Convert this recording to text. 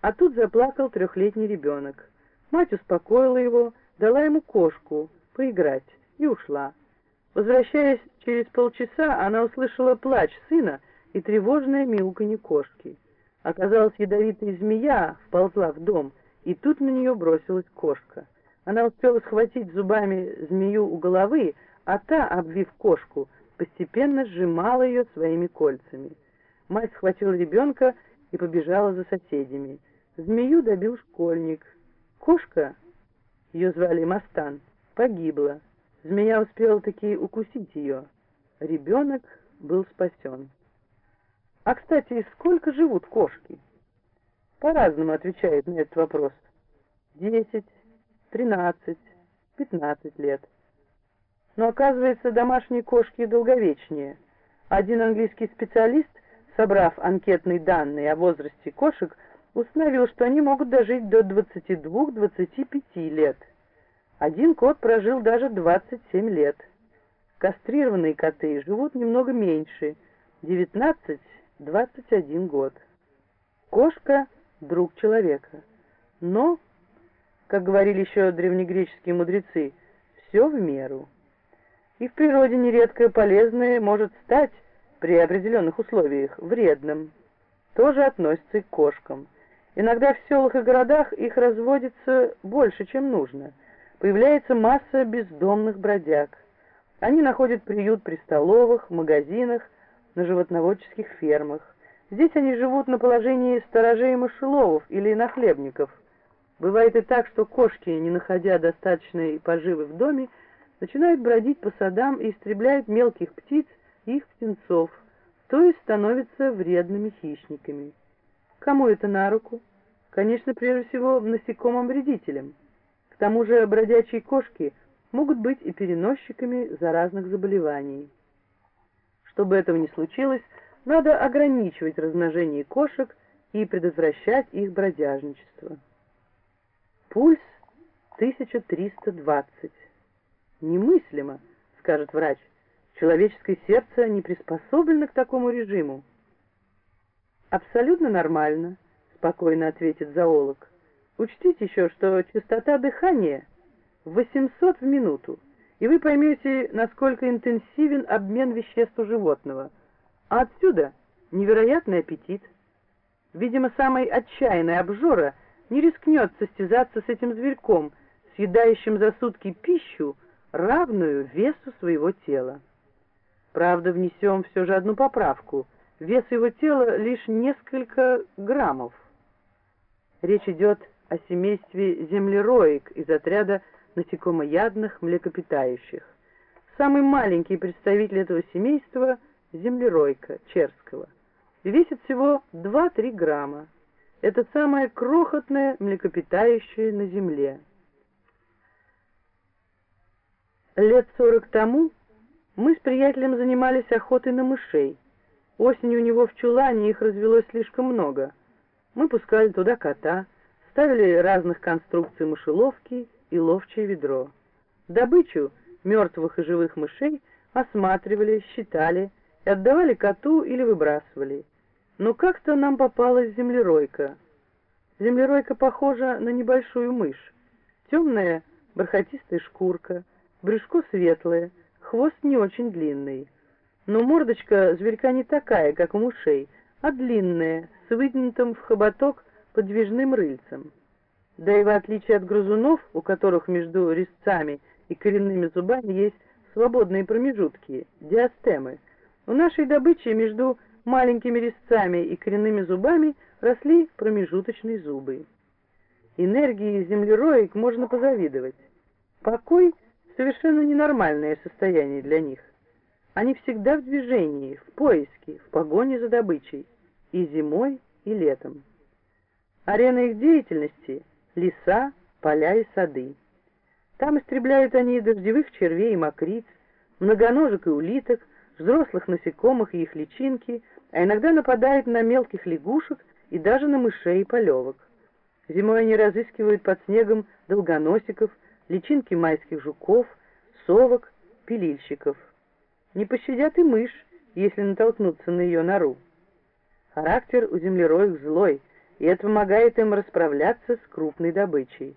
А тут заплакал трехлетний ребенок. Мать успокоила его, дала ему кошку поиграть и ушла. Возвращаясь через полчаса, она услышала плач сына и тревожное мяуканье кошки. Оказалось, ядовитая змея вползла в дом, и тут на нее бросилась кошка. Она успела схватить зубами змею у головы, а та, обвив кошку, постепенно сжимала ее своими кольцами. Мать схватила ребенка и побежала за соседями. Змею добил школьник. Кошка, ее звали Мастан, погибла. Змея успела таки укусить ее. Ребенок был спасен. А, кстати, сколько живут кошки? По-разному отвечает на этот вопрос. Десять, тринадцать, пятнадцать лет. Но оказывается, домашние кошки долговечнее. Один английский специалист, собрав анкетные данные о возрасте кошек, установил, что они могут дожить до 22-25 лет. Один кот прожил даже 27 лет. Кастрированные коты живут немного меньше, 19-21 год. Кошка – друг человека. Но, как говорили еще древнегреческие мудрецы, все в меру. И в природе нередко полезное может стать при определенных условиях вредным. Тоже относится и к кошкам – Иногда в селах и городах их разводится больше, чем нужно. Появляется масса бездомных бродяг. Они находят приют при столовых, магазинах, на животноводческих фермах. Здесь они живут на положении сторожей мышеловов или нахлебников. Бывает и так, что кошки, не находя достаточной поживы в доме, начинают бродить по садам и истребляют мелких птиц и их птенцов, то есть становятся вредными хищниками. Кому это на руку? Конечно, прежде всего, насекомым-вредителям. К тому же бродячие кошки могут быть и переносчиками заразных заболеваний. Чтобы этого не случилось, надо ограничивать размножение кошек и предотвращать их бродяжничество. Пульс 1320. Немыслимо, скажет врач. Человеческое сердце не приспособлено к такому режиму. «Абсолютно нормально», — спокойно ответит зоолог. «Учтите еще, что частота дыхания 800 в минуту, и вы поймете, насколько интенсивен обмен веществ у животного. А отсюда невероятный аппетит. Видимо, самый отчаянный обжора не рискнет состязаться с этим зверьком, съедающим за сутки пищу, равную весу своего тела. Правда, внесем все же одну поправку — Вес его тела лишь несколько граммов. Речь идет о семействе землероек из отряда насекомоядных млекопитающих. Самый маленький представитель этого семейства – землеройка черского. Весит всего 2-3 грамма. Это самое крохотное млекопитающее на Земле. Лет 40 тому мы с приятелем занимались охотой на мышей. Осенью у него в чулане их развелось слишком много. Мы пускали туда кота, ставили разных конструкций мышеловки и ловчее ведро. Добычу мертвых и живых мышей осматривали, считали и отдавали коту или выбрасывали. Но как-то нам попалась землеройка. Землеройка похожа на небольшую мышь. Темная бархатистая шкурка, брюшко светлое, хвост не очень длинный. Но мордочка зверька не такая, как у мышей, а длинная, с выгнутым в хоботок подвижным рыльцем. Да и в отличие от грызунов, у которых между резцами и коренными зубами есть свободные промежутки, диастемы, у нашей добычи между маленькими резцами и коренными зубами росли промежуточные зубы. Энергии землероек можно позавидовать. Покой — совершенно ненормальное состояние для них. Они всегда в движении, в поиске, в погоне за добычей, и зимой, и летом. Арена их деятельности — леса, поля и сады. Там истребляют они дождевых червей и мокриц, многоножек и улиток, взрослых насекомых и их личинки, а иногда нападают на мелких лягушек и даже на мышей и полевок. Зимой они разыскивают под снегом долгоносиков, личинки майских жуков, совок, пилильщиков — не пощадят и мышь, если натолкнуться на ее нору. Характер у землероек злой, и это помогает им расправляться с крупной добычей.